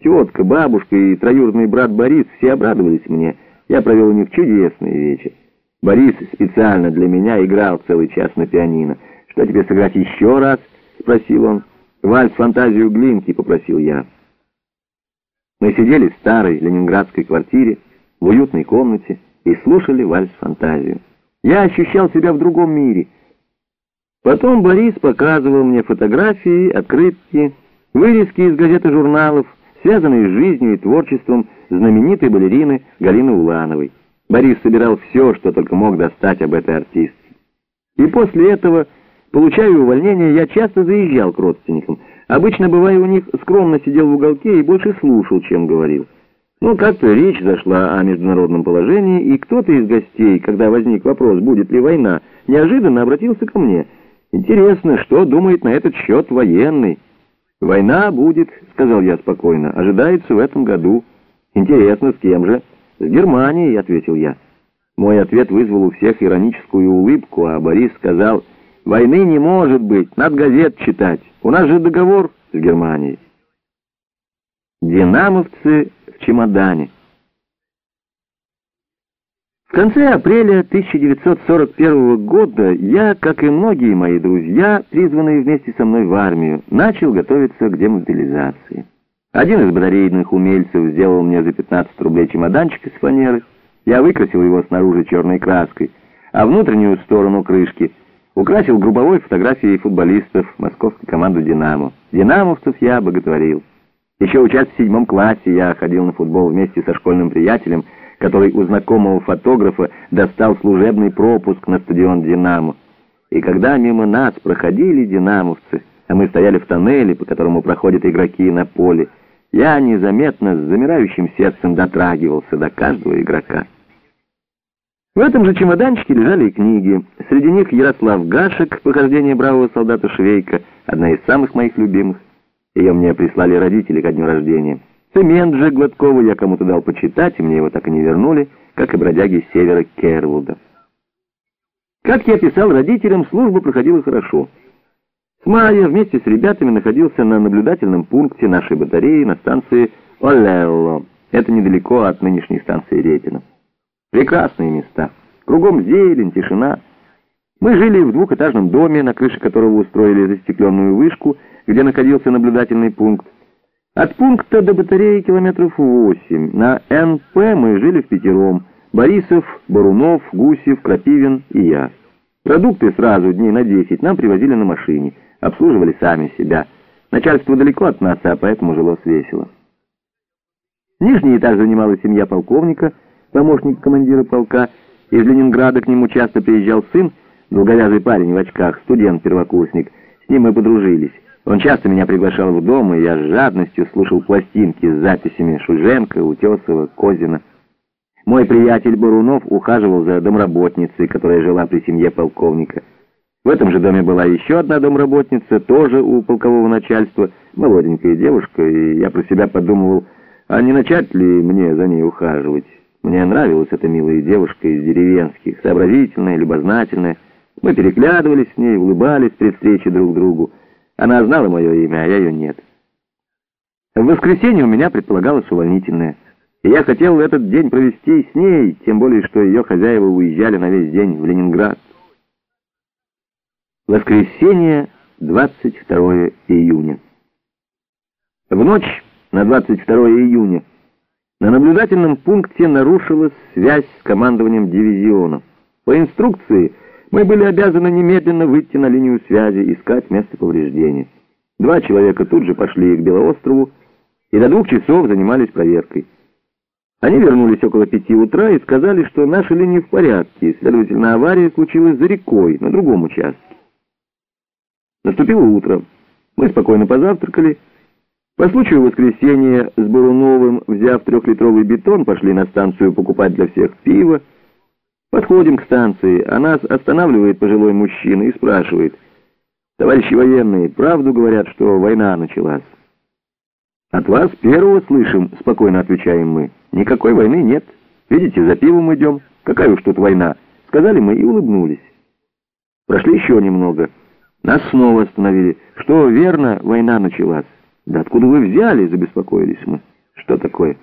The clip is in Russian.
Тетка, бабушка и троюродный брат Борис все обрадовались мне. Я провел у них чудесный вечер. Борис специально для меня играл целый час на пианино. «Что тебе сыграть еще раз?» — спросил он. «Вальс фантазию Глинки», — попросил я. Мы сидели в старой ленинградской квартире, в уютной комнате, и слушали вальс-фантазию. Я ощущал себя в другом мире. Потом Борис показывал мне фотографии, открытки, вырезки из газет и журналов, связанные с жизнью и творчеством знаменитой балерины Галины Улановой. Борис собирал все, что только мог достать об этой артистке. И после этого, получая увольнение, я часто заезжал к родственникам. Обычно, бывая у них, скромно сидел в уголке и больше слушал, чем говорил. Но как-то речь зашла о международном положении, и кто-то из гостей, когда возник вопрос, будет ли война, неожиданно обратился ко мне. «Интересно, что думает на этот счет военный?» «Война будет», — сказал я спокойно, — «ожидается в этом году». «Интересно, с кем же?» «С Германией», — ответил я. Мой ответ вызвал у всех ироническую улыбку, а Борис сказал, «Войны не может быть, надо газет читать. У нас же договор с Германией». Динамовцы в чемодане. В конце апреля 1941 года я, как и многие мои друзья, призванные вместе со мной в армию, начал готовиться к демобилизации. Один из батарейных умельцев сделал мне за 15 рублей чемоданчик из фанеры. Я выкрасил его снаружи черной краской, а внутреннюю сторону крышки украсил грубовой фотографией футболистов московской команды «Динамо». Динамовцев я боготворил. Еще учась в седьмом классе я ходил на футбол вместе со школьным приятелем, который у знакомого фотографа достал служебный пропуск на стадион «Динамо». И когда мимо нас проходили динамовцы, а мы стояли в тоннеле, по которому проходят игроки на поле, я незаметно с замирающим сердцем дотрагивался до каждого игрока. В этом же чемоданчике лежали и книги. Среди них Ярослав Гашек «Похождение бравого солдата Швейка», одна из самых моих любимых. Ее мне прислали родители ко дню рождения. Цемент же Гладкову я кому-то дал почитать, и мне его так и не вернули, как и бродяги с севера Кервуда. Как я писал родителям, служба проходила хорошо. С мая вместе с ребятами находился на наблюдательном пункте нашей батареи на станции Олелло. Это недалеко от нынешней станции Ретина. Прекрасные места. Кругом зелень, тишина. Мы жили в двухэтажном доме, на крыше которого устроили застекленную вышку, где находился наблюдательный пункт. От пункта до батареи километров восемь. На НП мы жили в пятером. Борисов, Барунов, Гусев, Крапивин и я. Продукты сразу дней на десять нам привозили на машине. Обслуживали сами себя. Начальство далеко от нас, а поэтому жило весело. Нижний этаж занимала семья полковника, помощник командира полка. Из Ленинграда к нему часто приезжал сын, долговязый парень в очках, студент-первокурсник. С ним мы подружились. Он часто меня приглашал в дом, и я с жадностью слушал пластинки с записями Шульженко, Утесова, Козина. Мой приятель Барунов ухаживал за домработницей, которая жила при семье полковника. В этом же доме была еще одна домработница, тоже у полкового начальства, молоденькая девушка, и я про себя подумывал, а не начать ли мне за ней ухаживать? Мне нравилась эта милая девушка из деревенских, сообразительная, любознательная. Мы переглядывались с ней, улыбались при встрече друг другу. Она знала мое имя, а я ее нет. В воскресенье у меня предполагалось увольнительное. И я хотел этот день провести с ней, тем более, что ее хозяева уезжали на весь день в Ленинград. Воскресенье, 22 июня. В ночь на 22 июня на наблюдательном пункте нарушилась связь с командованием дивизиона. По инструкции мы были обязаны немедленно выйти на линию связи, искать место повреждения. Два человека тут же пошли к Белоострову и до двух часов занимались проверкой. Они вернулись около пяти утра и сказали, что наши линии в порядке, следовательно, авария случилась за рекой, на другом участке. Наступило утро. Мы спокойно позавтракали. По случаю воскресенья с Баруновым, взяв трехлитровый бетон, пошли на станцию покупать для всех пиво. Подходим к станции, а нас останавливает пожилой мужчина и спрашивает, «Товарищи военные, правду говорят, что война началась?» «От вас первого слышим», — спокойно отвечаем мы. «Никакой войны нет. Видите, за пивом идем. Какая уж тут война?» Сказали мы и улыбнулись. Прошли еще немного. Нас снова остановили. «Что, верно, война началась?» «Да откуда вы взяли?» — забеспокоились мы. Что такое